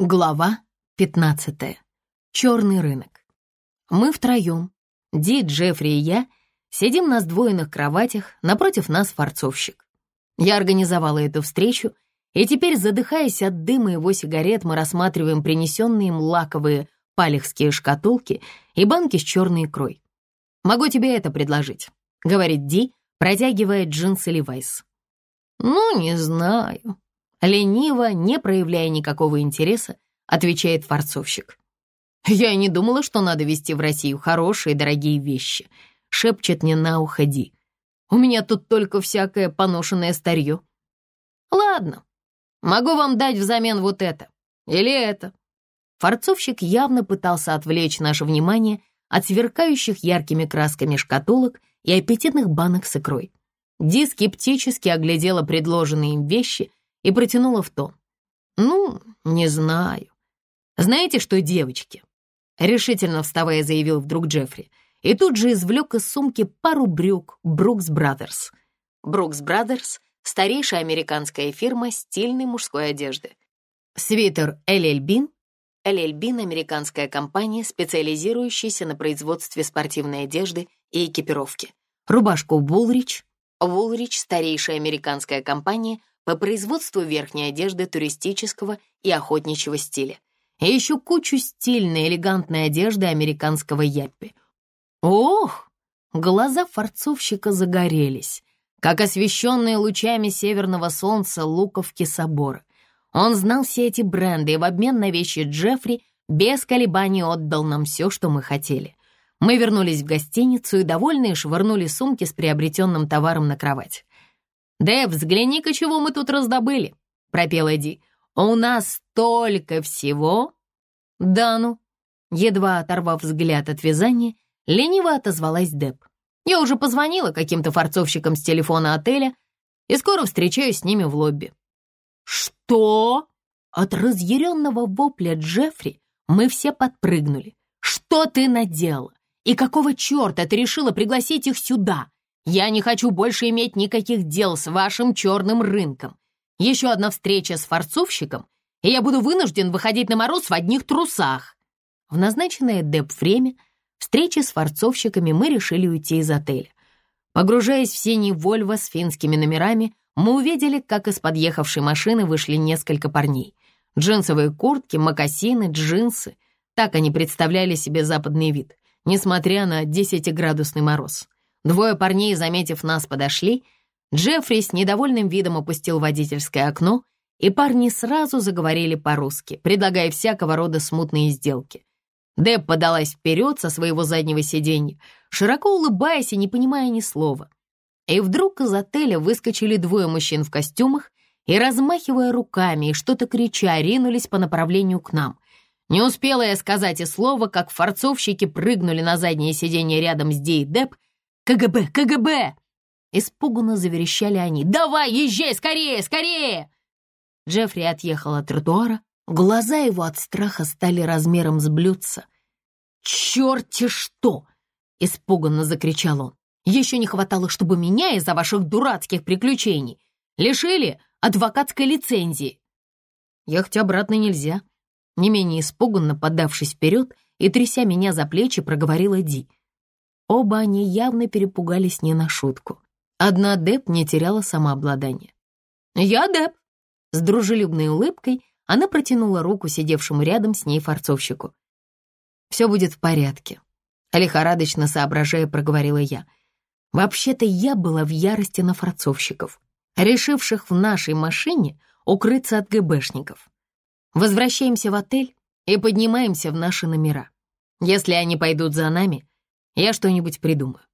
Глава 15. Черный рынок. Мы втроем, Ди, Джеффри и я, сидим на сдвоенных кроватях, напротив нас форцовщик. Я организовала эту встречу, и теперь, задыхаясь от дыма его сигарет, мы рассматриваем принесенные им лаковые палехские шкатулки и банки с черной икрой. «Могу тебе это предложить», — говорит Ди, протягивая джинсы Левайс. «Ну, не знаю», Лениво, не проявляя никакого интереса, отвечает форцовщик. «Я и не думала, что надо везти в Россию хорошие дорогие вещи», шепчет мне на ухо. «У меня тут только всякое поношенное старье». «Ладно, могу вам дать взамен вот это или это». Форцовщик явно пытался отвлечь наше внимание от сверкающих яркими красками шкатулок и аппетитных банок с икрой. Ди скептически оглядела предложенные им вещи и протянула в тон. «Ну, не знаю. Знаете что, девочки?» Решительно вставая, заявил вдруг Джеффри. И тут же извлек из сумки пару брюк Брукс Брадерс. Брукс Брадерс — старейшая американская фирма стильной мужской одежды. Свитер LL Bean — американская компания, специализирующаяся на производстве спортивной одежды и экипировки. Рубашку Woolrich — Woolrich — старейшая американская компания, по производству верхней одежды туристического и охотничьего стиля. И еще кучу стильной, элегантной одежды американского яппи. Ох! Глаза форцовщика загорелись, как освещенные лучами северного солнца луковки собора. Он знал все эти бренды и в обмен на вещи Джеффри без колебаний отдал нам все, что мы хотели. Мы вернулись в гостиницу и, довольные, швырнули сумки с приобретенным товаром на кровать. «Дэв, взгляни-ка, чего мы тут раздобыли», — пропел Эдди. «У нас столько всего!» «Да ну!» Едва оторвав взгляд от вязания, лениво отозвалась Деб. «Я уже позвонила каким-то форцовщикам с телефона отеля и скоро встречаюсь с ними в лобби». «Что?» От разъяренного вопля Джеффри мы все подпрыгнули. «Что ты наделала? И какого черта ты решила пригласить их сюда? Я не хочу больше иметь никаких дел с вашим черным рынком. Еще одна встреча с форцовщиком, и я буду вынужден выходить на мороз в одних трусах. В назначенное деп время встречи с форцовщиками мы решили уйти из отеля. Погружаясь в синий Вольво с финскими номерами, мы увидели, как из подъехавшей машины вышли несколько парней. Джинсовые куртки, мокасины, джинсы. Так они представляли себе западный вид, несмотря на 10-градусный мороз. Двое парней, заметив нас, подошли. Джеффри с недовольным видом опустил водительское окно, и парни сразу заговорили по-русски, предлагая всякого рода смутные сделки. Деб подалась вперед со своего заднего сиденья, широко улыбаясь и не понимая ни слова. И вдруг из отеля выскочили двое мужчин в костюмах и, размахивая руками и что-то крича, ринулись по направлению к нам. Не успела я сказать и слова, как форцовщики прыгнули на заднее сиденье рядом с и Деб КГБ! КГБ!» Испуганно заверещали они. «Давай, езжай, скорее, скорее!» Джеффри отъехал от тротуара. Глаза его от страха стали размером с блюдца. «Черт-те что!» — испуганно закричал он. «Еще не хватало, чтобы меня из-за ваших дурацких приключений лишили адвокатской лицензии!» Ехать обратно нельзя. Не менее испуганно, подавшись вперед и тряся меня за плечи, проговорила Ди. Оба они явно перепугались не на шутку. Одна Деп не теряла самообладание. «Я Деп!» С дружелюбной улыбкой она протянула руку сидевшему рядом с ней форцовщику. «Все будет в порядке», — лихорадочно соображая, проговорила я. «Вообще-то я была в ярости на форцовщиков, решивших в нашей машине укрыться от ГБшников. Возвращаемся в отель и поднимаемся в наши номера. Если они пойдут за нами, я что-нибудь придумаю.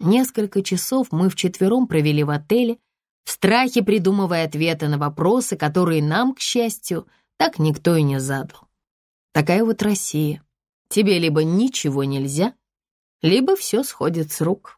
Несколько часов мы вчетвером провели в отеле, в страхе придумывая ответы на вопросы, которые нам, к счастью, так никто и не задал. Такая вот Россия. Тебе либо ничего нельзя, либо все сходит с рук.